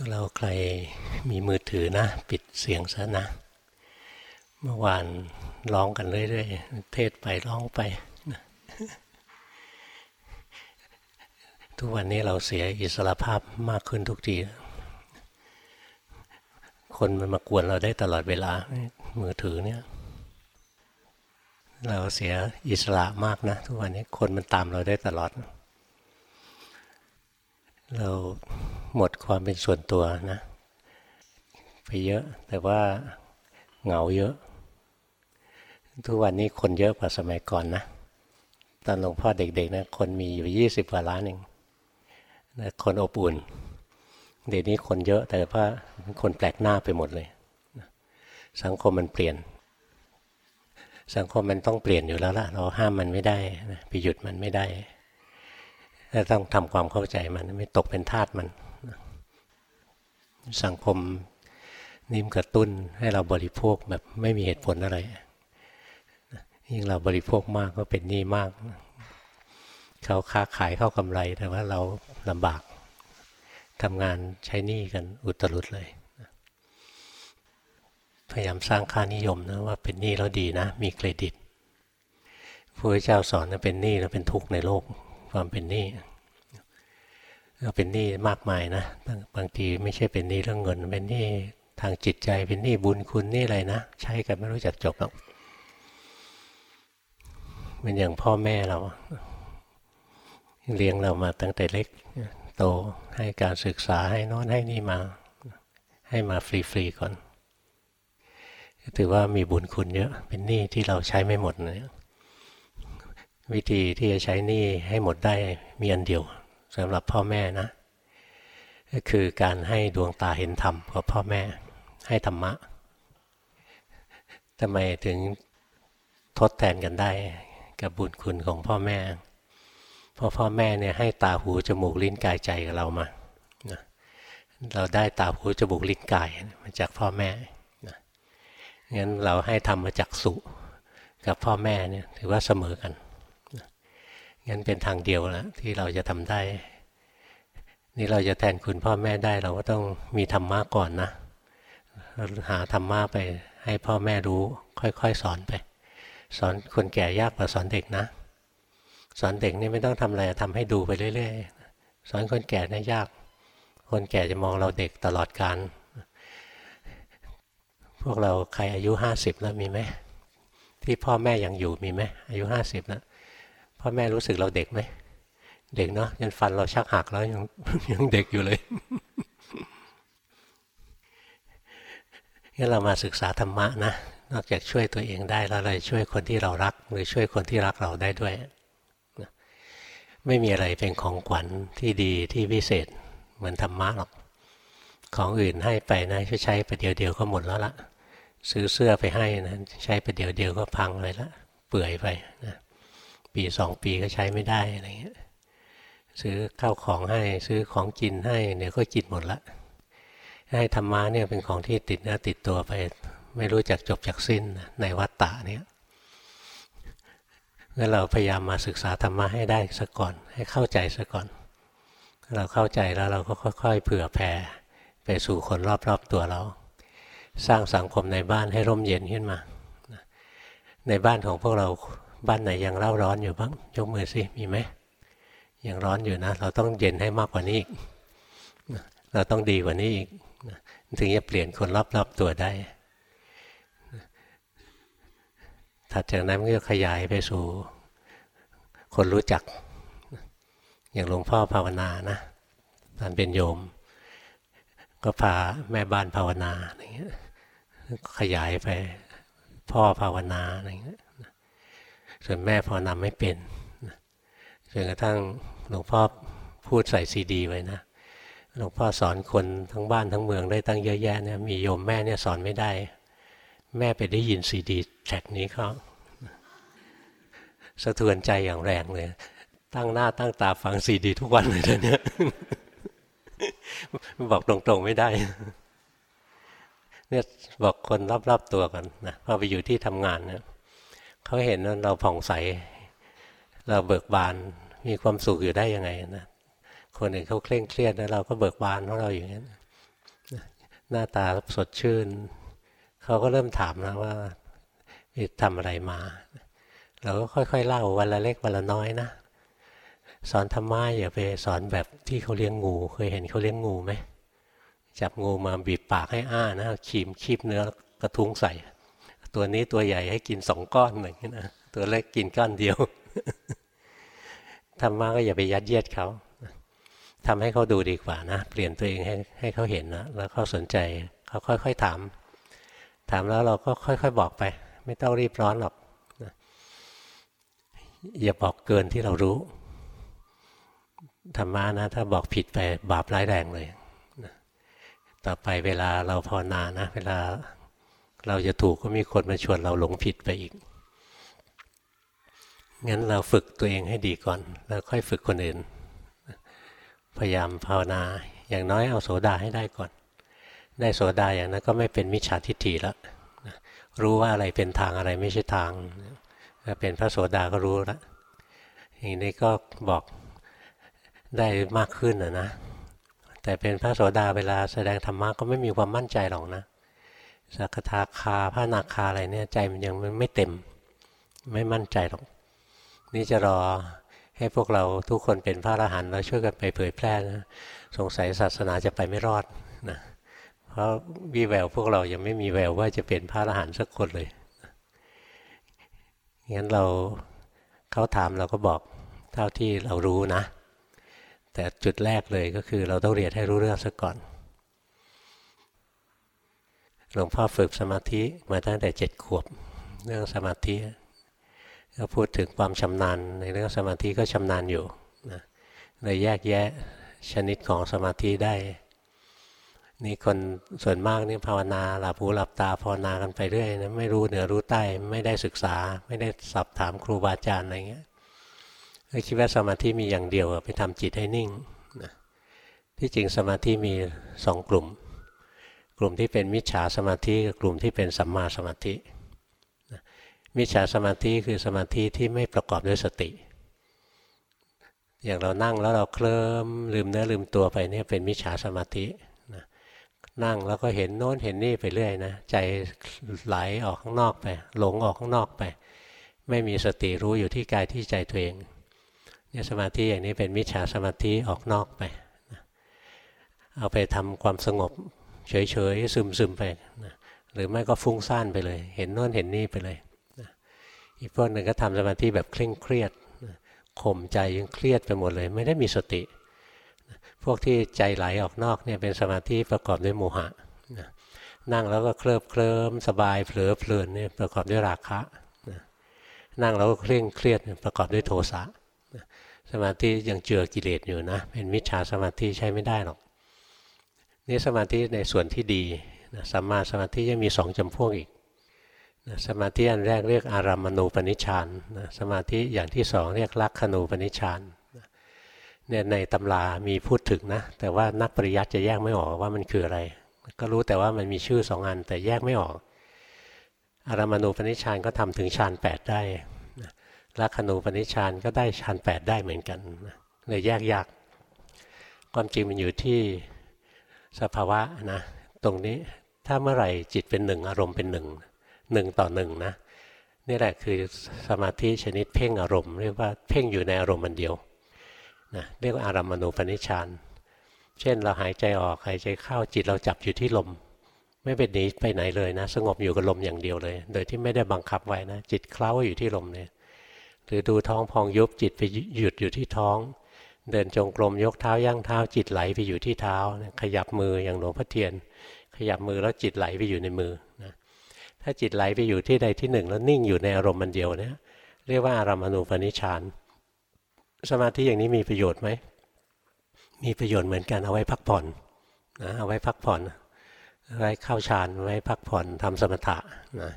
เราใครมีมือถือนะ ปิดเสียงซะนะ เมื่อวานร้องกันเรื่อยๆ เทศไปร้องไป ทุกวันนี้เราเสียอิสระภาพมากขึ้นทุกที คนมันมากวนเราได้ตลอดเวลา มือถือเนี่ย เราเสียอิสระมากนะ ทุกวันนี้คนมันตามเราได้ตลอด เราหมดความเป็นส่วนตัวนะ ไปเยอะแต่ว่าเหงาเยอะ ทุกวันนี้คนเยอะกว่าสมัยก่อนนะตอนหลวงพ่อเด็กๆนะคนมีอยู่ยี่สิบกว่าล้านเองคนอบอุ่น เดี๋ยวนี้คนเยอะแต่ว่าคนแปลกหน้าไปหมดเลย สังคมมันเปลี่ยน สังคมมันต้องเปลี่ยนอยู่แล้วล่ะ เราห้ามมันไม่ได้ไปหยุดมันไม่ได้ ต้องทำความเข้าใจมันไม่ตกเป็นทาสมัน สังคมนิ่มกระตุ้นให้เราบริโภคแบบไม่มีเหตุผลอะไร ยิ่งเราบริโภคมากก็เป็นหนี้มาก เขาค้าขายเข้ากำไรแต่ว่าเราลำบากทำงานใช้หนี้กันอุตรุดเลย พยายามสร้างค่านิยมนะว่าเป็นหนี้แล้วดีนะ มีเครดิตพระเจ้าสอนนะเป็นหนี้แล้วเป็นทุกข์ในโลก ความเป็นหนี้ก็เป็นหนี้มากมายนะบางทีไม่ใช่เป็นหนี้เรื่องเงิน เป็นหนี้ทางจิตใจเป็นหนี้บุญคุณนี่อะไรนะใช้กันไม่รู้จักจบหรอกเป็นอย่างพ่อแม่เราเลี้ยงเรามาตั้งแต่เล็กโตให้การศึกษาให้นอนให้นี่มา ให้มาฟรีๆก่อนถือว่ามีบุญคุณเยอะ เป็นหนี้ที่เราใช้ไม่หมดเลย วิธีที่จะใช้หนี้ให้หมดได้มีอันเดียวสำหรับพ่อแม่นะ ก็คือการให้ดวงตาเห็นธรรมกับพ่อแม่ให้ธรรมะทำไมถึงทดแทนกันได้กับบุญคุณของพ่อแม่เพราะพ่อแม่เนี่ยให้ตาหูจมูกลิ้นกายใจกับเรามาเราได้ตาหูจมูกลิ้นกายมาจากพ่อแม่งั้นเราให้ทำมาจากสุกับพ่อแม่เนี่ยถือว่าเสมอกัน งั้นเป็นทางเดียวแล้วที่เราจะทำได้ นี่เราจะแทนคุณพ่อแม่ได้เราก็ต้องมีธรรมะก่อนนะหาธรรมะไปให้พ่อแม่รู้ ค่อยๆสอนไป สอนคนแก่ยากกว่าสอนเด็กนะ สอนเด็กนี่ไม่ต้องทำอะไรทำให้ดูไปเรื่อยๆ สอนคนแก่นี่ยาก คนแก่จะมองเราเด็กตลอดการพวกเราใครอายุห้าสิบแล้วมีไหมที่พ่อแม่ยังอยู่มีไหมอายุห้าสิบแล้ว พ่อแม่รู้สึกเราเด็กไหมเด็กเนาะยันฟันเราชักหักแล้วยังยังเด็กอยู่เลยงั้นเรามาศึกษาธรรมะนะนอกจากช่วยตัวเองได้แล้วเราช่วยคนที่เรารัก หรือช่วยคนที่รักเราได้ด้วยไม่มีอะไรเป็นของขวัญที่ดีที่พิเศษเหมือนธรรมะหรอก ของอื่นให้ไปนะใช้ไปเดียวเดียวก็หมดแล้วละซื้อเสื้อไปให้นะใช้ไปเดียวเดียวก็พังเลยละเปื่อยไปนะ ปีสองปีก็ใช้ไม่ได้อะไรเงี้ยซื้อข้าวของให้ซื้อของกินให้เดี๋ยวก็กินหมดละให้ธรรมะเนี่ยเป็นของที่ติดเนื้อติดตัวไป ไม่รู้จักจบจากสิ้นในวัฏฏะเนี่ยงั้นเราพยายามมาศึกษาธรรมะให้ได้ซะก่อน ให้เข้าใจซะก่อน เราเข้าใจแล้วเราก็ค่อย ๆ เผื่อแผ่ไปสู่คนรอบๆตัวเรา สร้างสังคมในบ้านให้ร่มเย็นขึ้นมา ในบ้านของพวกเรา บ้านไหนยังเล่าร้อนอยู่บ้างยกมือสิมีไหมยังร้อนอยู่นะ เราต้องเย็นให้มากกว่านี้อีกเราต้องดีกว่านี้อีกถึงจะเปลี่ยนคนรอบๆตัวได้ ถัดจากนั้นก็ขยายไปสู่ คนรู้จัก อย่างหลวงพ่อภาวนานะตอนเป็นโยม ก็พาแม่บ้านภาวนาอะไรเงี้ยขยายไปพ่อภาวนาอะไรเงี้ย ส่วนแม่ภาวนาไม่เป็นจนกระทั่งหลวงพ่อพูดใส่ซีดีไว้นะหลวงพ่อสอนคนทั้งบ้านทั้งเมืองได้ตั้งเยอะแยะเนี่ยมีโยมแม่เนี่ยสอนไม่ได้ แม่ไปได้ยินซีดีแทร็กนี้เขาสะเทือนใจอย่างแรงเลย ตั้งหน้าตั้งตาฟังซีดีทุกวันเลยเนี่ยบอกตรงๆไม่ได้เนี่ยบอกคนรอบๆตัวกันนะพอไปอยู่ที่ทำงานเนี่ย เขาเห็นว่าเราผ่องใส เราเบิกบานมีความสุขอยู่ได้ยังไงนะคนอื่นเขาเคร่งเครียดแล้วเราก็เบิกบานของเราอย่างนี้นหน้าตาสดชื่น เขาก็เริ่มถามนะว่าทำอะไรมา เราก็ค่อยๆเล่าวันละเล็กวันละน้อยนะ สอนธรรมะอย่าไปสอนแบบที่เขาเลี้ยงงู เคยเห็นเขาเลี้ยงงูไหมจับงูมาบีบปากให้อ้านะขีมคีบเนื้อกระทุ้งใส่ ตัวนี้ตัวใหญ่ให้กินสองก้อนหนึ่งนะตัวเล็กกินก้อนเดียวธรรมะก็อย่าไปยัดเยียดเขาทำให้เขาดูดีกว่านะ เปลี่ยนตัวเองให้ให้เขาเห็นนะแล้วเขาสนใจเขาค่อย ๆถาม ถามแล้วเราก็ค่อย ๆ บอกไป ไม่ต้องรีบร้อนหรอกอย่าบอกเกินที่เรารู้ธรรมะนะ ถ้าบอกผิดไปบาปร้ายแรงเลยต่อไปเวลาเราภาวนานะ เวลา เราจะถูกก็มีคนมาชวนเราหลงผิดไปอีก งั้นเราฝึกตัวเองให้ดีก่อน แล้วค่อยฝึกคนอื่น พยายามภาวนา อย่างน้อยเอาโสดาให้ได้ก่อน ได้โสดาอย่างนั้นก็ไม่เป็นมิจฉาทิฏฐิแล้ว รู้ว่าอะไรเป็นทางอะไรไม่ใช่ทางถ้าเป็นพระโสดาก็รู้แล้วอย่างนี้ก็บอกได้มากขึ้นนะนะ แต่เป็นพระโสดาเวลาแสดงธรรมะก็ไม่มีความมั่นใจหรอกนะ สักทาคาพระนาคาอะไรเนี่ยใจมันยังไม่เต็ม ไม่มั่นใจหรอก นี่จะรอให้พวกเราทุกคนเป็นพระอรหันต์แล้วช่วยกันไปเผยแพร่นะสงสัยศาสนาจะไปไม่รอดนะเพราะวีแววพวกเรายังไม่มีแววว่าจะเป็นพระอรหันต์สักคนเลยงั้นเราเขาถามเราก็บอกเท่าที่เรารู้นะ แต่จุดแรกเลยก็คือเราต้องเรียนให้รู้เรื่องซะก่อน หลวงพ่อฝึกสมาธิมาตั้งแต่เจ็ดขวบเรื่องสมาธิก็พูดถึงความชำนาญในเรื่องสมาธิก็ชำนาญอยู่นะเลยแยกแยะชนิดของสมาธิได้ นี่คนส่วนมากนี่ภาวนาหลับหูหลับตาภาวนากันไปเรื่อยนะไม่รู้เหนือรู้ใต้ไม่ได้ศึกษา ไม่ได้สอบถามครูบาอาจารย์อะไรเงี้ยก็คิดว่าสมาธิมีอย่างเดียวไปทำจิตให้นิ่งนะที่จริงสมาธิมีสองกลุ่ม ลุ่มที่เป็นมิจฉาสมาธิกับกลุ่มที่เป็นสัมมาสมาธิมิจฉาสมาธิคือสมาธิที่ไม่ประกอบด้วยสติ อย่างเรานั่งแล้วเราเคลิ้มลืมเนื้อลืมตัวไปเนี่ยเป็นมิจฉาสมาธินั่งแล้วก็เห็นโน้นเห็นนี่ไปเรื่อยนะใจไหลออกข้างนอกไป หลงออกข้างนอกไป ไม่มีสติรู้อยู่ที่กายที่ใจตัวเองเนี่ยสมาธิอย่างนี้เป็นมิจฉาสมาธิออกนอกไป เอาไปทำความสงบ เฉยๆซึมๆไปนะหรือไม่ก็ฟุ้งซ่านไปเลย เห็นโน้นเห็นนี่ไปเลยอีกพวกหนึ่งก็ทำสมาธิแบบเคร่งเครียดข่มใจยังเครียดไปหมดเลย ไม่ได้มีสติพวกที่ใจไหลออกนอกเนี่ยเป็นสมาธิประกอบด้วยโมหะนั่งแล้วก็เคลิบเคลิ้มสบายเผลอเพลินเนี่ยประกอบด้วยราคะนั่งแล้วก็เคร่งเครียดประกอบด้วยโทสะสมาธิยังเจือกิเลสอยู่นะ เป็นมิจฉาสมาธิใช้ไม่ได้หรอก นี่สมาธิในส่วนที่ดีสัมมาสมาธิยังมีสองจำพวกอีกสมาธิอันแรกเรียกอารามณูปนิชานสมาธิอย่างที่สองเรียกลักขณูปนิชานเนี่ยในตำรามีพูดถึงนะ แต่ว่านักปริยัติจะแยกไม่ออกว่ามันคืออะไร ก็รู้แต่ว่ามันมีชื่อสองอันแต่แยกไม่ออก อารามณูปนิชานก็ทำถึงฌานแปดได้ลักขณูปนิชานก็ได้ฌานแปดได้เหมือนกันเลยแยกยาก ความจริงมันอยู่ที่ สภาวะนะตรงนี้ถ้าเมื่อไหร่จิตเป็นหนึ่งอารมณ์เป็นหนึ่งหนึ่งต่อหนึ่งนะนี่แหละคือสมาธิชนิดเพ่งอารมณ์เรียกว่าเพ่งอยู่ในอารมณ์มันเดียวนะเรียกว่าอารามณูปนิชานเช่นเราหายใจออกหายใจเข้าจิตเราจับอยู่ที่ลม ไม่เป็นหนีไปไหนเลยนะ สงบอยู่กับลมอย่างเดียวเลย โดยที่ไม่ได้บังคับไว้นะ จิตเคล้าอยู่ที่ลมเนี่ยหรือดูท้องพองยุบจิตไปหยุดอยู่ที่ท้อง เดินจงกรมยกเท้าย่างเท้าจิตไหลไปอยู่ที่เท้า ขยับมืออย่างหลวงพ่อเทียน ขยับมือแล้วจิตไหลไปอยู่ในมือนะถ้าจิตไหลไปอยู่ที่ใดที่หนึ่ง แล้วนิ่งอยู่ในอารมณ์มันเดียวเนี่ยเรียกว่าอารามณูปนิชานสมาธิอย่างนี้มีประโยชน์ไหมมีประโยชน์เหมือนกันเอาไว้พักผ่อนนะเอาไว้พักผ่อนไว้เข้าฌานไว้พักผ่อนทำสมถะนะ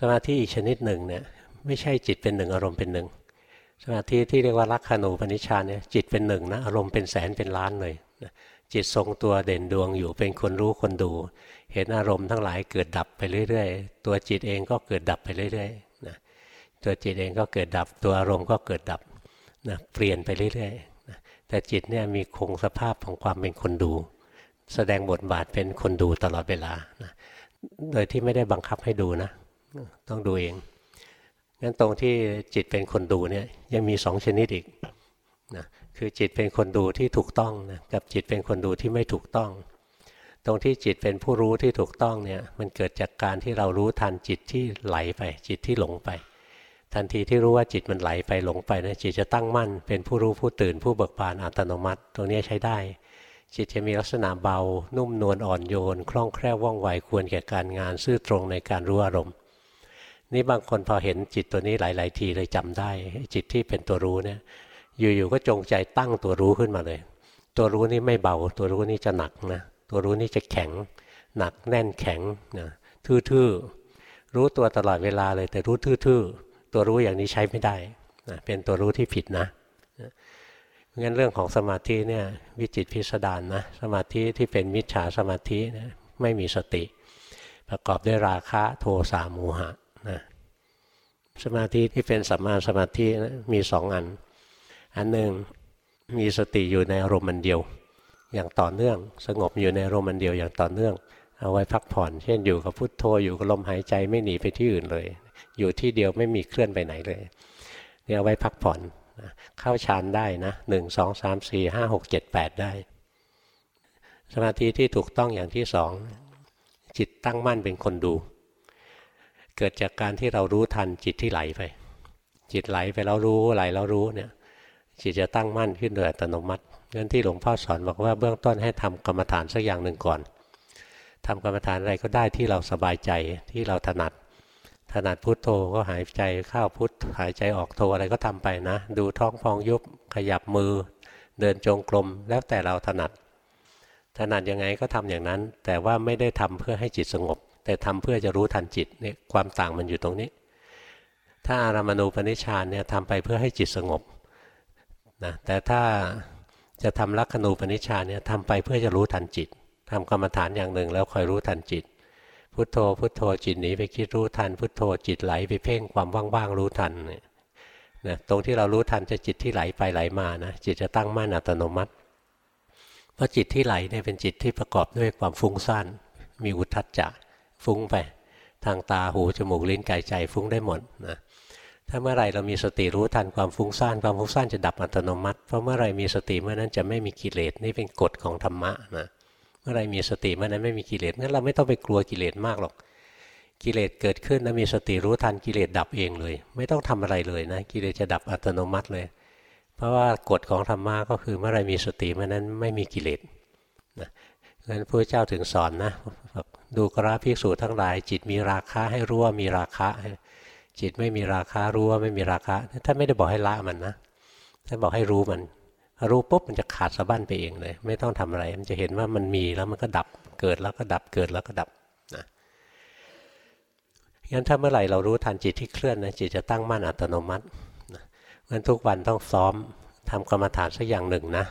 สมาธิอีกชนิดหนึ่งเนี่ยไม่ใช่จิตเป็นหนึ่งอารมณ์เป็นหนึ่ง สมาธิที่เรียกว่าลักขณูปนิชานเนี่ยจิตเป็นหนึ่งนะอารมณ์เป็นแสนเป็นล้านเลยจิตทรงตัวเด่นดวงอยู่เป็นคนรู้คนดู เห็นอารมณ์ทั้งหลายเกิดดับไปเรื่อยๆ ตัวจิตเองก็เกิดดับไปเรื่อยๆนะตัวจิตเองก็เกิดดับ ตัวอารมณ์ก็เกิดดับนะเปลี่ยนไปเรื่อยๆนะแต่จิตเนี่ยมีคงสภาพของความเป็นคนดู แสดงบทบาทเป็นคนดูตลอดเวลานะโดยที่ไม่ได้บังคับให้ดูนะ ต้องดูเอง งั้นตรงที่จิตเป็นคนดูเนี่ยยังมีสองชนิดอีกนะคือจิตเป็นคนดูที่ถูกต้องนะกับจิตเป็นคนดูที่ไม่ถูกต้อง ตรงที่จิตเป็นผู้รู้ที่ถูกต้องเนี่ยมันเกิดจากการที่เรารู้ทันจิตที่ไหลไป จิตที่หลงไป ทันทีที่รู้ว่าจิตมันไหลไปหลงไปนะจิตจะตั้งมั่น เป็นผู้รู้ผู้ตื่นผู้เบิกบานอัตโนมัติ ตรงนี้ใช้ได้ จิตจะมีลักษณะเบา นุ่มนวลอ่อนโยน คล่องแคล่วว่องไวควรแก่การงานซื่อตรงในการรู้อารมณ์ นี่บางคนพอเห็นจิตตัวนี้หลาย ๆ ทีเลยจำได้ จิตที่เป็นตัวรู้เนี่ย อยู่ๆก็จงใจตั้งตัวรู้ขึ้นมาเลย ตัวรู้นี่ไม่เบา ตัวรู้นี่จะหนักนะ ตัวรู้นี่จะแข็ง หนักแน่นแข็งนะทื่อๆรู้ตัวตลอดเวลาเลยแต่รู้ทื่อๆตัวรู้อย่างนี้ใช้ไม่ได้นะเป็นตัวรู้ที่ผิดนะงั้นเรื่องของสมาธิเนี่ยวิจิตพิสดารนะสมาธิที่เป็นมิจฉาสมาธินะไม่มีสติ ประกอบด้วยราคะโทสะโมหะ สมาธิที่เป็นสัมมาสมาธินะมีสองอัน อันหนึ่งมีสติอยู่ในอารมณ์มันเดียว อย่างต่อเนื่อง สงบอยู่ในอารมณ์มันเดียวอย่างต่อเนื่อง เอาไว้พักผ่อน เช่นอยู่กับพุทโธอยู่กับลมหายใจไม่หนีไปที่อื่นเลย อยู่ที่เดียวไม่มีเคลื่อนไปไหนเลยเนี่ยเอาไว้พักผ่อนเข้าฌานได้นะหนึ่งสองสามสี่ห้าหกเจ็ดแปดได้ สมาธิที่ถูกต้องอย่างที่สองจิตตั้งมั่นเป็นคนดู เกิดจากการที่เรารู้ทันจิตที่ไหลไป จิตไหลไปแล้วรู้ไหลแล้วรู้เนี่ยจิตจะตั้งมั่นขึ้นโดยอัตโนมัติงั้นที่หลวงพ่อสอนบอกว่าเบื้องต้นให้ทำกรรมฐานสักอย่างหนึ่งก่อนทำกรรมฐานอะไรก็ได้ที่เราสบายใจที่เราถนัด ถนัดพุทโธก็หายใจเข้าพุทหายใจออกโธอะไรก็ทำไปนะ ดูท้องพองยุบขยับมือ เดินจงกรมแล้วแต่เราถนัด ถนัดยังไงก็ทำอย่างนั้น แต่ว่าไม่ได้ทำเพื่อให้จิตสงบ แต่ทำเพื่อจะรู้ทันจิตเนี่ยความต่างมันอยู่ตรงนี้ ถ้าอารามณูปนิชานเนี่ยทำไปเพื่อให้จิตสงบนะแต่ถ้าจะทำลักขณูปนิชานเนี่ยทำไปเพื่อจะรู้ทันจิตทำกรรมฐานอย่างหนึ่งแล้วคอยรู้ทันจิต พุทโธ พุทโธจิตหนีไปคิดรู้ทัน พุทโธจิตไหลไปเพ่งความว่างๆรู้ทันเนี่ยนะตรงที่เรารู้ทันจะจิตที่ไหลไปไหลมานะจิตจะตั้งมั่นอัตโนมัติ เพราะจิตที่ไหลเนี่ยเป็นจิตที่ประกอบด้วยความฟุ้งซ่านมีอุทธัจจะ ฟุ้งไป ทางตาหูจมูกลิ้นกายใจฟุ้งได้หมดนะถ้าเมื่อไรเรามีสติรู้ทันความฟุ้งซ่านความฟุ้งซ่านจะดับอัตโนมัติ เพราะเมื่อไรมีสติเมื่อนั้นจะไม่มีกิเลสนี่เป็นกฎของธรรมะนะเมื่อไรมีสติเมื่อนั้นไม่มีกิเลสงั้นเราไม่ต้องไปกลัวกิเลสมากหรอก กิเลสเกิดขึ้นแล้วมีสติรู้ทันกิเลสดับเองเลย ไม่ต้องทำอะไรเลยนะกิเลสจะดับอัตโนมัติเลย เพราะว่ากฎของธรรมะก็คือเมื่อไรมีสติเมื่อนั้นไม่มีกิเลสนะงั้นพระเจ้าถึงสอนนะ ดูกราภิกษุทั้งหลาย จิตมีราคะให้รู้ว่ามีราคะ จิตไม่มีราคะรู้ว่าไม่มีราคะท่านไม่ได้บอกให้ละมันนะท่านบอกให้รู้มันรู้ปุ๊บมันจะขาดสะบั้นไปเองเลย ไม่ต้องทำอะไร มันจะเห็นว่ามันมีแล้วมันก็ดับเกิดแล้วก็ดับเกิดแล้วก็ดับนะงั้นถ้าเมื่อไหร่เรารู้ทันจิตที่เคลื่อนนะจิตจะตั้งมั่นอัตโนมัตินะงั้นทุกวันต้องซ้อมทำกรรมฐานสักอย่างหนึ่งนะ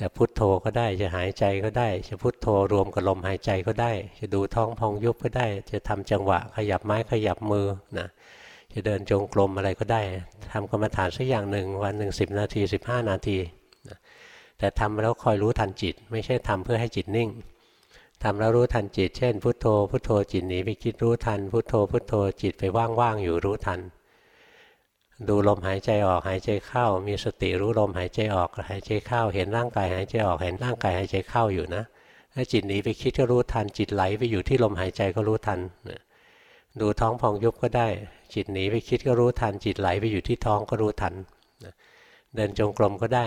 จะพุทโธก็ได้จะหายใจก็ได้ จะพุทโธรวมกับลมหายใจก็ได้ จะดูท้องพองยุบก็ได้ จะทำจังหวะขยับไม้ขยับมือนะจะเดินจงกรมอะไรก็ได้ทำกรรมฐานสักอย่างหนึ่งวันหนึ่งสินาที 15 นาทีนะแต่ทำแล้วคอยรู้ทันจิต ไม่ใช่ทำเพื่อให้จิตนิ่งทำแล้วรู้ทันจิต เช่น พุทโธ พุทโธจิตหนีไปคิดรู้ทัน พุทโธ พุทโธจิตไปว่างๆอยู่รู้ทัน ดูลมหายใจออกหายใจเข้า มีสติรู้ลมหายใจออกหายใจเข้า เห็นร่างกายหายใจออกเห็นร่างกายหายใจเข้าอยู่นะถ้าจิตหนีไปคิดก็รู้ทันจิตไหลไปอยู่ที่ลมหายใจก็รู้ทันดูท้องพองยุบก็ได้ จิตหนีไปคิดก็รู้ทัน จิตไหลไปอยู่ที่ท้องก็รู้ทันเดินจงกรมก็ได้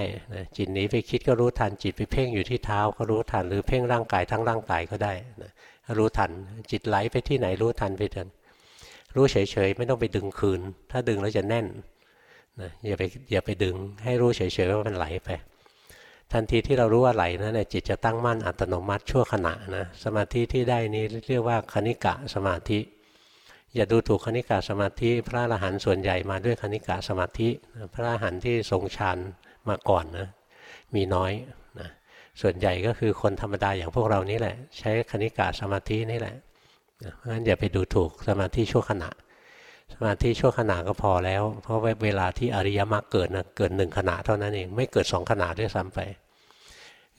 จิตหนีไปคิดก็รู้ทัน จิตไปเพ่งอยู่ที่เท้าก็รู้ทัน หรือเพ่งร่างกายทั้งร่างกายก็ได้รู้ทัน จิตไหลไปที่ไหนรู้ทันไปทัน รู้เฉยๆ ไม่ต้องไปดึงคืน ถ้าดึงแล้วจะแน่นนะอย่าไปอย่าไปดึงให้รู้เฉยๆว่ามันไหลไป ทันทีที่เรารู้ว่าไหลนะเนี่ยจิตจะตั้งมั่นอัตโนมัติชั่วขณะนะสมาธิที่ได้นี้เรียกว่าคณิกะสมาธิ อย่าดูถูกคณิกะสมาธิ พระอรหันต์ส่วนใหญ่มาด้วยคณิกะสมาธิ พระอรหันต์ที่ทรงฌานมาก่อนนะมีน้อยนะส่วนใหญ่ก็คือคนธรรมดาอย่างพวกเรานี่แหละ ใช้คณิกะสมาธินี่แหละ เพราะฉะนั้นอย่าไปดูถูกสมาธิชั่วขณะ สมาธิชั่วขณะก็พอแล้ว เพราะเวลาที่อริยมรรคเกิดนะเกิดหนึ่งขณะเท่านั้นเองไม่เกิดสองขณะด้วยซ้ำไป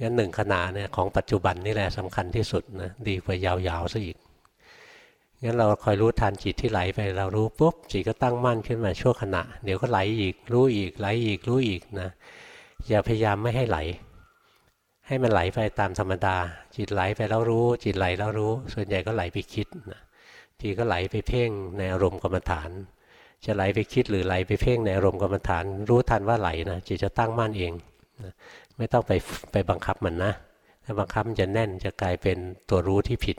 งั้นหนึ่งขณะเนี่ยของปัจจุบันนี่แหละสำคัญที่สุดนะดีกว่ายาวๆซะอีกงั้นเราคอยรู้ทันจิตที่ไหลไปเรารู้ปุ๊บจิตก็ตั้งมั่นขึ้นมาชั่วขณะ เดี๋ยวก็ไหลอีกรู้อีกไหลอีกรู้อีกนะอย่าพยายามไม่ให้ไหล ให้มันไหลไปตามธรรมดา จิตไหลไปแล้วรู้ จิตไหลแล้วรู้ ส่วนใหญ่ก็ไหลไปคิดนะทีก็ไหลไปเพ่งในอารมณ์กรรมฐาน จะไหลไปคิดหรือไหลไปเพ่งในอารมณ์กรรมฐาน รู้ทันว่าไหลนะจิตจะตั้งมั่นเองนะไม่ต้องไปไปบังคับมันนะถ้าบังคับมันจะแน่นจะกลายเป็นตัวรู้ที่ผิด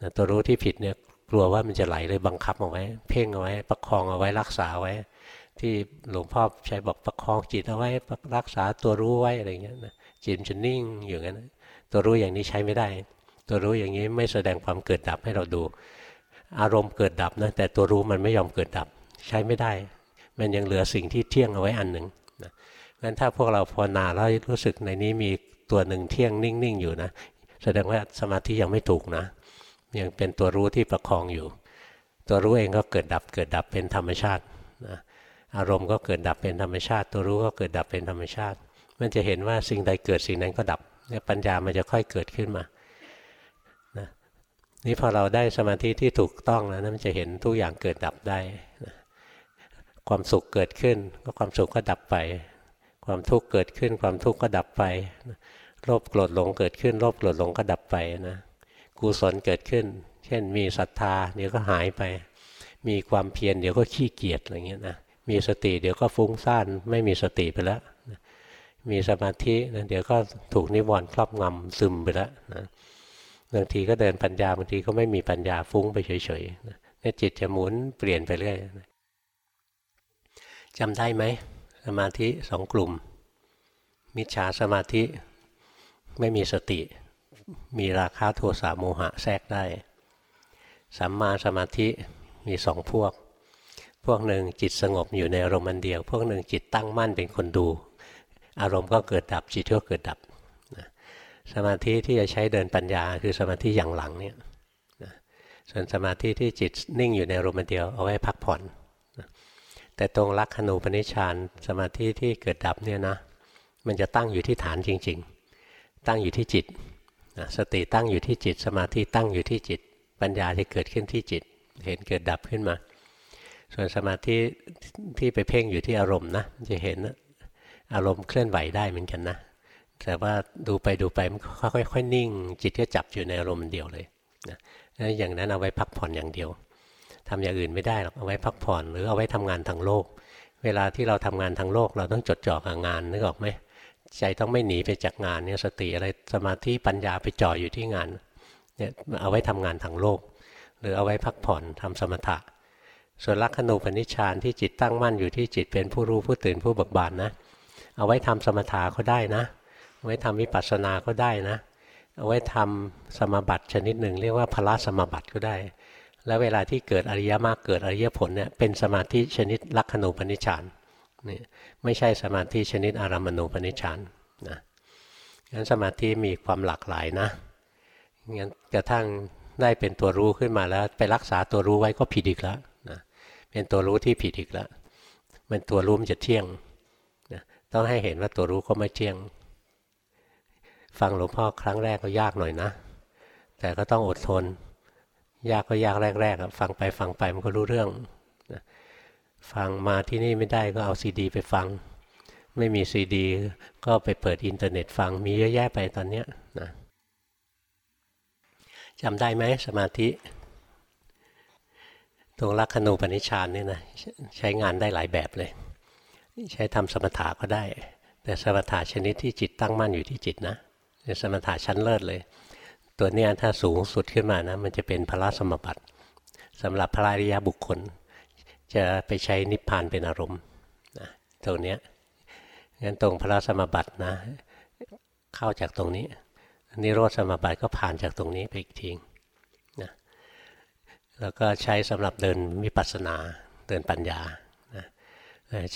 นะตัวรู้ที่ผิดเนี่ยกลัวว่ามันจะไหลเลยบังคับเอาไว้ เพ่งเอาไว้ ประคองเอาไว้รักษาไว้ ที่หลวงพ่อใช้บอกประคองจิตเอาไว้รักษาตัวรู้ไว้อะไรเงี้ยนะ จิตจะนิ่งอยู่งั้นตัวรู้อย่างนี้ใช้ไม่ได้ ตัวรู้อย่างนี้ไม่แสดงความเกิดดับให้เราดู อารมณ์เกิดดับนะแต่ตัวรู้มันไม่ยอมเกิดดับใช้ไม่ได้ มันยังเหลือสิ่งที่เที่ยงเอาไว้อันหนึ่งนะงั้นถ้าพวกเราภาวนาแล้วรู้สึกในนี้มีตัวหนึ่งเที่ยงนิ่ง ๆ อยู่นะ แสดงว่าสมาธิยังไม่ถูกนะ ยังเป็นตัวรู้ที่ประคองอยู่ ตัวรู้เองก็เกิดดับเกิดดับเป็นธรรมชาตินะอารมณ์ก็เกิดดับเป็นธรรมชาติ ตัวรู้ก็เกิดดับเป็นธรรมชาติ มันจะเห็นว่าสิ่งใดเกิดสิ่งนั้นก็ดับเนี่ยปัญญามันจะค่อยเกิดขึ้นมานะนี่พอเราได้สมาธิที่ถูกต้องแล้วนะมันจะเห็นทุกอย่างเกิดดับได้นะความสุขเกิดขึ้นก็ความสุขก็ดับไป ความทุกข์เกิดขึ้น ความทุกข์ก็ดับไปโลภโกรธหลงเกิดขึ้นโลภโกรธหลงก็ดับไปนะกุศลเกิดขึ้น เช่น มีศรัทธาเดี๋ยวก็หายไป มีความเพียรเดี๋ยวก็ขี้เกียจอะไรเงี้ยนะมีสติเดี๋ยวก็ฟุ้งซ่านไม่มีสติไปแล้ว มีสมาธินะเดี๋ยวก็ถูกนิวรณ์ครอบงำซึมไปแล้วนะบางทีก็เดินปัญญาบางทีก็ไม่มีปัญญาฟุ้งไปเฉยๆนะนี่จิตจะหมุนเปลี่ยนไปเรื่อยจำได้ไหมสมาธิสองกลุ่ม มิจฉาสมาธิไม่มีสติ มีราคาโทสะโมหะแทรกได้ สัมมาสมาธิมีสองพวก พวกหนึ่งจิตสงบอยู่ในอารมณ์เดียว พวกหนึ่งจิตตั้งมั่นเป็นคนดู อารมณ์ก็เกิดดับจิตก็เกิดดับนะสมาธิที่จะใช้เดินปัญญาคือสมาธิอย่างหลังเนี่ยนะส่วนสมาธิที่จิตนิ่งอยู่ในอารมณ์อันเดียวเอาไว้พักผ่อนนะแต่ตรงลักขณูปนิชานสมาธิที่เกิดดับเนี่ยนะมันจะตั้งอยู่ที่ฐานจริง ๆ ตั้งอยู่ที่จิตสติตั้งอยู่ที่จิต สมาธิตั้งอยู่ที่จิต ปัญญาที่เกิดขึ้นที่จิต เห็นเกิดดับขึ้นมา ส่วนสมาธิที่ไปเพ่งอยู่ที่อารมณ์นะจะเห็น อารมณ์เคลื่อนไหวได้เหมือนกันนะ แต่ว่าดูไปดูไปมันค่อยๆนิ่ง จิตก็จับอยู่ในอารมณ์เดียวเลยนะอย่างนั้นเอาไว้พักผ่อนอย่างเดียวทำอย่างอื่นไม่ได้หรอกเอาไว้พักผ่อนหรือเอาไว้ทำงานทางโลก เวลาที่เราทำงานทางโลก เราต้องจดจ่อกับงานนึกออกไหมใจต้องไม่หนีไปจากงานเนี่ยสติอะไรสมาธิปัญญาไปจ่ออยู่ที่งานเนี่ยเอาไว้ทำงานทางโลก หรือเอาไว้พักผ่อนทำสมถะ ส่วนลักขณูปนิชฌานที่จิตตั้งมั่นอยู่ที่จิตเป็นผู้รู้ผู้ตื่นผู้เบิกบานนะ เอาไว้ทำสมถะก็ได้นะเอาไว้ทำวิปัสสนาก็ได้นะ เอาไว้ทำสมบัติชนิดหนึ่ง เรียกว่าพละสมบัติก็ได้ แล้วเวลาที่เกิดอริยมรรคเกิดอริยผลเนี่ยเป็นสมาธิชนิดลักขณูปนิชฌานนี่ไม่ใช่สมาธิชนิดอารามณูปนิชฌานนะงั้นสมาธิมีความหลากหลายนะงั้นกระทั่งได้เป็นตัวรู้ขึ้นมาแล้วไปรักษาตัวรู้ไว้ก็ผิดอีกแล้วนะเป็นตัวรู้ที่ผิดอีกแล้วมันตัวรู้มันจะเที่ยง ต้องให้เห็นว่าตัวรู้ก็ไม่เที่ยง ฟังหลวงพ่อครั้งแรกก็ยากหน่อยนะ แต่ก็ต้องอดทน ยากก็ยากแรกๆฟังไปฟังไปมันก็รู้เรื่อง ฟังมาที่นี่ไม่ได้ก็เอาซีดีไปฟัง ไม่มีซีดี ก็ไปเปิดอินเทอร์เน็ตฟังมีเยอะแยะไปตอนนี้นะจำได้ไหมสมาธิ ตรงลักขณูปนิชานนี่นะใช้งานได้หลายแบบเลย ใช้ทำสมถะก็ได้ แต่สมถะชนิดที่จิตตั้งมั่นอยู่ที่จิตนะสมถะชั้นเลิศเลย ตัวเนี้ยถ้าสูงสุดขึ้นมานะมันจะเป็นพระสมบัติสำหรับพระอริยบุคคล จะไปใช้นิพพานเป็นอารมณ์นะตรงนี้งั้นตรงพระสมบัตินะ เข้าจากตรงนี้นิโรธสมบัติก็ผ่านจากตรงนี้ไปอีกทีนะแล้วก็ใช้สำหรับเดินวิปัสสนาเดินปัญญา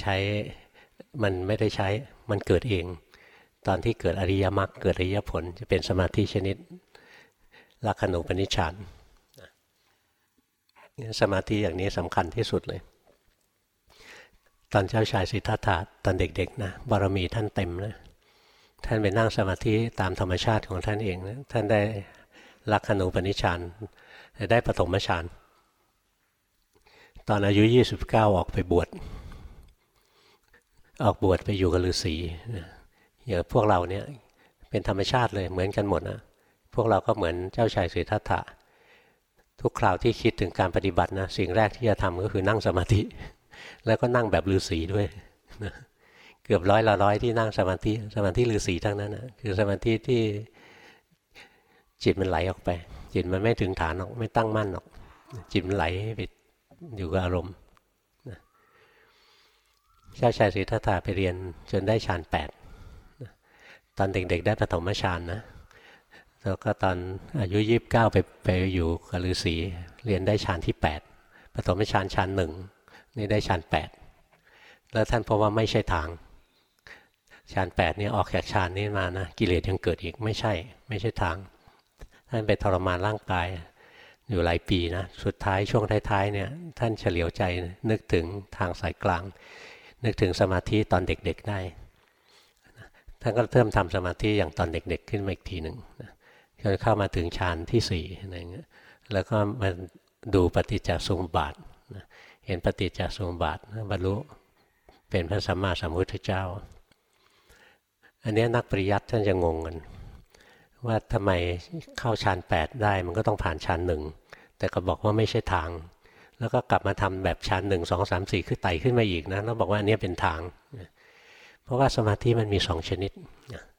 ใช้มันไม่ได้ใช้มันเกิดเอง ตอนที่เกิดอริยมรรคเกิดอริยผลจะเป็นสมาธิชนิดลักขณูปนิชฌานสมาธิอย่างนี้สำคัญที่สุดเลย ตอนเจ้าชายสิทธัตถะตอนเด็กๆนะบารมีท่านเต็มนะท่านไปนั่งสมาธิตามธรรมชาติของท่านเองนะท่านได้ลักขณูปนิชฌานได้ปฐมฌานตอนอายุ 29 ออกไปบวช ออกบวชไปอยู่กับฤาษีอย่างพวกเราเนี่ยเป็นธรรมชาติเลยเหมือนกันหมดนะพวกเราก็เหมือนเจ้าชายสิทธัตถะทุกคราวที่คิดถึงการปฏิบัตินะสิ่งแรกที่จะทำก็คือนั่งสมาธิ แล้วก็นั่งแบบฤาษีด้วยนะเกือบร้อยละร้อยที่นั่งสมาธิสมาธิฤาษีทั้งนั้นนะคือสมาธิที่จิตมันไหลออกไป จิตมันไม่ถึงฐานหรอกไม่ตั้งมั่นหรอกจิตมันไหลไปอยู่กับอารมณ์ เจ้าชายสิทธัตถะไปเรียนจนได้ฌานแปดตอนเด็กๆ ได้ปฐมฌานนะแล้วก็ตอนอายุยีิบเก้าไปไปอยู่กับฤาษีเรียนได้ฌานที่แปดปฐมฌานฌานหนึ่งนี่ได้ฌานแปดแล้วท่านพบว่าไม่ใช่ทางฌานแปดนี่ออกจากฌานนี้มานะกิเลสยังเกิดอีกไม่ใช่ ไม่ใช่ทาง ท่านไปทรมานร่างกายอยู่หลายปีนะ สุดท้ายช่วงท้ายๆเนี่ยท่านเฉลียวใจนึกถึงทางสายกลาง นึกถึงสมาธิตอนเด็กๆได้ท่านก็เริ่มทำสมาธิอย่างตอนเด็ก ๆ ขึ้นมาอีกทีหนึ่งจนเข้ามาถึงฌานที่สี่อะไรเงี้ยแล้วก็มาดูปฏิจจสมุปบาทเห็นปฏิจจสมุปบาทบรรลุเป็นพระสัมมาสัมพุทธเจ้า อันนี้นักปริยัติท่านจะงงกันว่าทำไมเข้าฌานแปดได้มันก็ต้องผ่านฌานหนึ่งแต่ก็บอกว่าไม่ใช่ทาง แล้วก็กลับมาทำแบบฌานหนึ่งสองสามสี่ขึ้นไต่ขึ้นมาอีกนะแล้วบอกว่าอันนี้เป็นทาง เพราะว่าสมาธิมันมีสองชนิด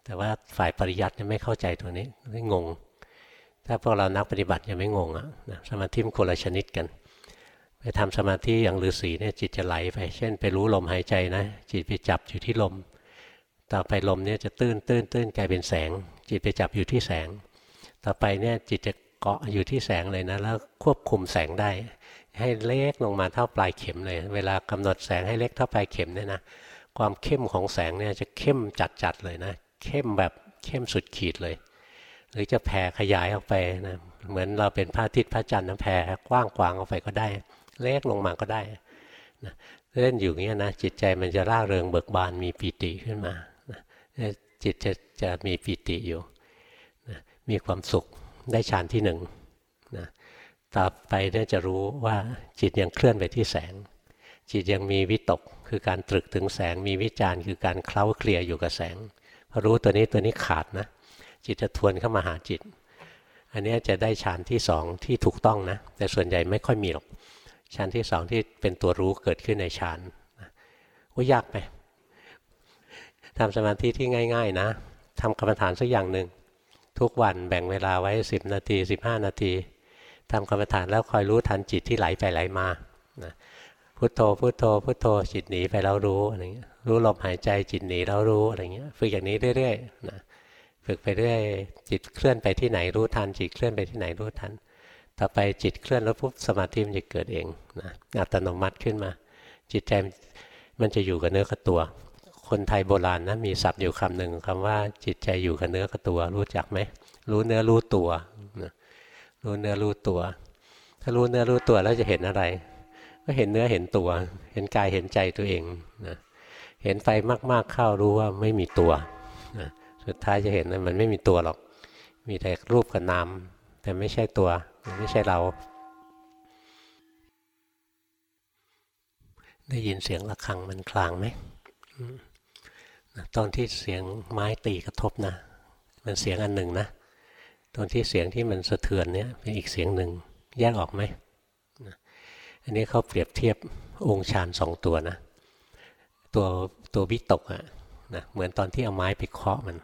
แต่ว่าฝ่ายปริยัติยังไม่เข้าใจตัวนี้ไม่งง ถ้าพวกเรานักปฏิบัติยังไม่งงอะสมาธิมันคนละชนิดกัน ไปทำสมาธิอย่างฤาษีเนี่ยจิตจะไหลไป เช่น ไปรู้ลมหายใจนะ จิตไปจับอยู่ที่ลม ต่อไปลมเนี่ยจะตื้นตื้นตื้นกลายเป็นแสง จิตไปจับอยู่ที่แสง ต่อไปเนี่ยจิตจะเกาะอยู่ที่แสงเลยนะแล้วควบคุมแสงได้ ให้เล็กลงมาเท่าปลายเข็มเลย เวลากำหนดแสงให้เล็กเท่าปลายเข็มเนี่ยนะความเข้มของแสงเนี่ยจะเข้มจัดๆเลยนะ เข้มแบบเข้มสุดขีดเลย หรือจะแผ่ขยายออกไปนะเหมือนเราเป็นพระอาทิตย์พระจันทร์นะแผ่กว้างกวางออกไปก็ได้ เล็กลงมาก็ได้นะเล่นอยู่เงี้ยนะจิตใจมันจะร่าเริงเบิกบานมีปีติขึ้นมานะจิตจะจะมีปีติอยู่นะมีความสุขได้ฌานที่หนึ่ง ต่อไปเนี่ยจะรู้ว่าจิตยังเคลื่อนไปที่แสง จิตยังมีวิตกคือการตรึกถึงแสงมีวิจารณ์คือการเคล้าเคลียอยู่กับแสงพอรู้ตัวนี้ตัวนี้ขาดนะจิตจะทวนเข้ามาหาจิต อันนี้จะได้ฌานที่สองที่ถูกต้องนะแต่ส่วนใหญ่ไม่ค่อยมีหรอกฌานที่สองที่เป็นตัวรู้เกิดขึ้นในฌานว่ายากไปทำสมาธิที่ง่าย ๆ นะทำกรรมฐานสักอย่างหนึ่งทุกวันแบ่งเวลาไว้ 10 นาที 15 นาที ทำกรรมฐานแล้วคอยรู้ทันจิตที่ไหลไปไหลมานะพุโทโธพุโทโธพุโทโธจิตหนีไปแล้วรู้อะไรเงี้ยรู้ลมหายใจจิตหนีแล้วรู้อะไรเงี้ยฝึกอย่างนี้เรื่อยๆนะฝึกไปเรื่อยจิตเคลื่อนไปที่ไหนรู้ทันจิตเคลื่อนไปที่ไหนรู้ทัน ต่อไปจิตเคลื่อนแล้วปุ๊บสมาธิมันจะเกิดเองนะอัตโนมัติขึ้นมา จิตใจมันจะอยู่กับเนื้อกับตัว คนไทยโบราณนะมีศัพท์อยู่คำหนึ่งคำว่าจิตใจอยู่กับเนื้อกับตัว รู้จักไหมรู้เนื้อรู้ตัวนะ รู้เนื้อรู้ตัว ถ้ารู้เนื้อรู้ตัวแล้วจะเห็นอะไร ก็เห็นเนื้อเห็นตัว เห็นกายเห็นใจตัวเองนะเห็นไฟมาก ๆเข้ารู้ว่าไม่มีตัวนะสุดท้ายจะเห็นว่ามันไม่มีตัวหรอก มีแต่รูปกับนามแต่ไม่ใช่ตัวไม่ใช่เราได้ยินเสียงะระฆังมันคลางไหมตอนที่เสียงไม้ตีกระทบนะ มันเสียงอันหนึ่งนะ ตอนที่เสียงที่มันสะเทือนเนี่ยเป็นอีกเสียงหนึ่งแยกออกไหมอันนี้เขาเปรียบเทียบองค์ฌานสองตัวนะ ตัวตัววิตกอะนะเหมือนตอนที่เอาไม้ไปเคาะมัน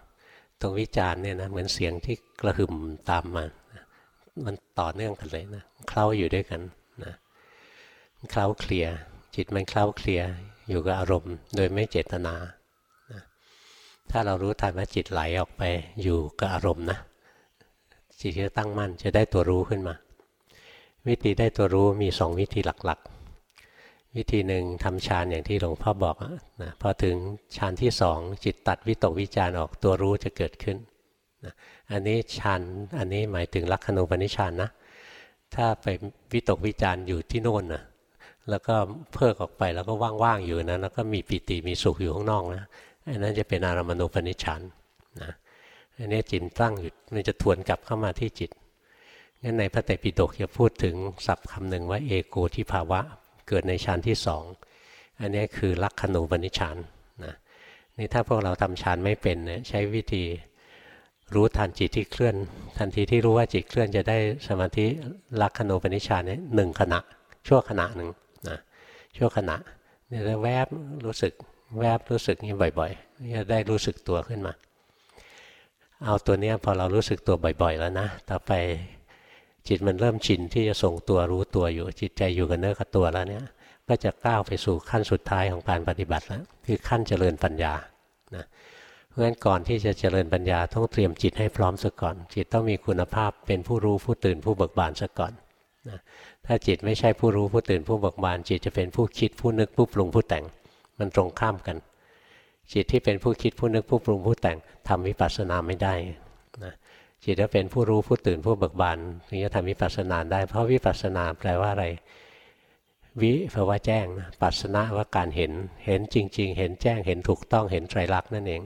ตรงวิจารเนี่ยนะเหมือนเสียงที่กระหึ่มตามมามันต่อเนื่องกันเลยนะเคล้าอยู่ด้วยกันนะเคล้าเคลียจิตมันเคล้าเคลียอยู่กับอารมณ์ โดยไม่เจตนานะถ้าเรารู้ทันว่าจิตไหลออกไปอยู่กับอารมณ์นะ จิตจะตั้งมั่นจะได้ตัวรู้ขึ้นมา วิธีได้ตัวรู้มีสองวิธีหลักๆ วิธีหนึ่งทำฌานอย่างที่หลวงพ่อบอกนะพอถึงฌานที่สองจิตตัดวิตกวิจารออกตัวรู้จะเกิดขึ้นนะอันนี้ฌานอันนี้หมายถึงลักขณูปนิชานนะถ้าไปวิตกวิจารอยู่ที่โน่นนะแล้วก็เพิกออกไปแล้วก็ว่างๆอยู่นะแล้วก็มีปิติมีสุขอยู่ข้างนอกนะอันนั้นจะเป็นอารมณูปนิชานนะ อันนี้จิตตั้งอยู่มันจะทวนกลับเข้ามาที่จิตงั้นในพระไตรปิฎกจะพูดถึงศัพท์คำหนึ่งว่าเอโกทิภาวะ เกิดในฌานที่สองอันนี้คือลักขณูปนิชฌานนะนี่ถ้าพวกเราทำฌานไม่เป็นเนี่ยใช้วิธีรู้ทันจิตที่เคลื่อน ทันทีที่รู้ว่าจิตเคลื่อนจะได้สมาธิลักขณูปนิชฌานเนี่ยหนึ่งขณะ ชั่วขณะหนึ่งนะชั่วขณะเนี่ยแวบรู้สึกแวบรู้สึกนี่บ่อยๆจะได้รู้สึกตัวขึ้นมา เอาตัวนี้พอเรารู้สึกตัวบ่อยๆ แล้วนะ ต่อไปจิตมันเริ่มชินที่จะส่งตัวรู้ตัวอยู่ จิตใจอยู่กับเนื้อกับตัวแล้วเนี่ย ก็จะก้าวไปสู่ขั้นสุดท้ายของการปฏิบัติแล้ว คือขั้นเจริญปัญญานะเพราะฉะนั้นก่อนที่จะเจริญปัญญาต้องเตรียมจิตให้พร้อมซะก่อน จิตต้องมีคุณภาพเป็นผู้รู้ผู้ตื่นผู้เบิกบานซะก่อนนะถ้าจิตไม่ใช่ผู้รู้ผู้ตื่นผู้เบิกบาน จิตจะเป็นผู้คิดผู้นึกผู้ปรุงผู้แต่ง มันตรงข้ามกัน จิตที่เป็นผู้คิดผู้นึกผู้ปรุงผู้แต่งทำวิปัสสนาไม่ได้นะจิตถ้าเป็นผู้รู้ผู้ตื่นผู้เบิกบานถึงจะทำวิปัสสนาได้ เพราะวิปัสสนาแปลว่าอะไร วิแปลว่าแจ้งนะปัสสนะว่าการเห็นเห็นจริง ๆ เห็นแจ้งเห็นถูกต้องเห็นไตรลักษณ์นั่นเอง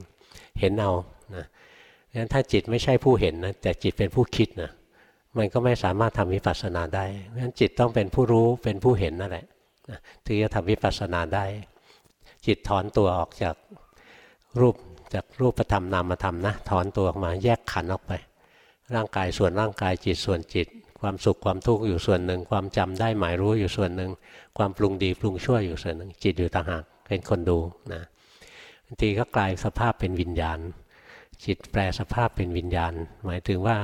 เห็นเอานะงั้นถ้าจิตไม่ใช่ผู้เห็นนะแต่จิตเป็นผู้คิดนะมันก็ไม่สามารถทำวิปัสสนาได้งั้นจิตต้องเป็นผู้รู้เป็นผู้เห็นนั่นแหละถึงจะทำวิปัสสนาได้ จิตถอนตัวออกจาก รูปจากรูปธรรมนามธรรมนะถอนตัวออกมาแยกขันออกไป ร่างกายส่วนร่างกายจิตส่วนจิต ความสุขความทุกข์อยู่ส่วนหนึ่ง ความจำได้หมายรู้อยู่ส่วนหนึ่ง ความปรุงดีปรุงชั่วอยู่ส่วนหนึ่ง จิตอยู่ต่างหากเป็นคนดูนะบางทีก็กลายสภาพเป็นวิญญาณ จิตแปลสภาพเป็นวิญญาณ หมายถึงว่า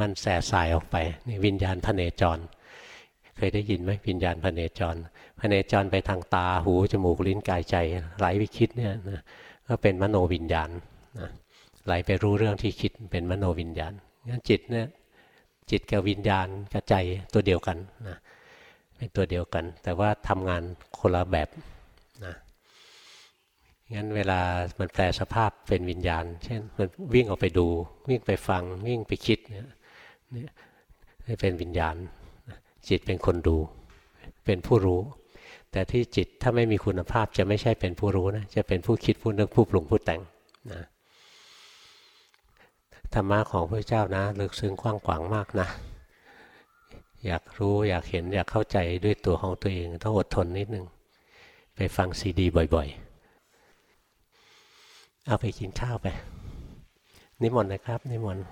มันแส่สายออกไปนี่วิญญาณพเนจร เคยได้ยินไหมวิญญาณพเนจรพเนจรไปทางตาหูจมูกลิ้นกายใจไหลไปคิดเนี่ยนะ ก็เป็นมโนวิญญาณนะไหลไปรู้เรื่องที่คิดเป็นมโนวิญญาณงั้นจิตเนี่ยจิตกับวิญญาณกับใจตัวเดียวกันนะเป็นตัวเดียวกัน แต่ว่าทำงานคนละแบบนะงั้นเวลามันแปลสภาพเป็นวิญญาณ เช่นมันวิ่งออกไปดู วิ่งไปฟังวิ่งไปคิดเนี่ยนี่เป็นวิญญาณ จิตเป็นคนดู เป็นผู้รู้ แต่ที่จิตถ้าไม่มีคุณภาพจะไม่ใช่เป็นผู้รู้นะจะเป็นผู้คิดผู้นึกผู้ปรุงผู้แต่งนะธรรมะของพระเจ้านะลึกซึ้งกว้างขวางมากนะ อยากรู้อยากเห็นอยากเข้าใจด้วยตัวของตัวเองต้องอดทนนิดนึง ไปฟังซีดีบ่อยๆ เอาไปกินข้าวไป นิมนต์นะครับ นิมนต์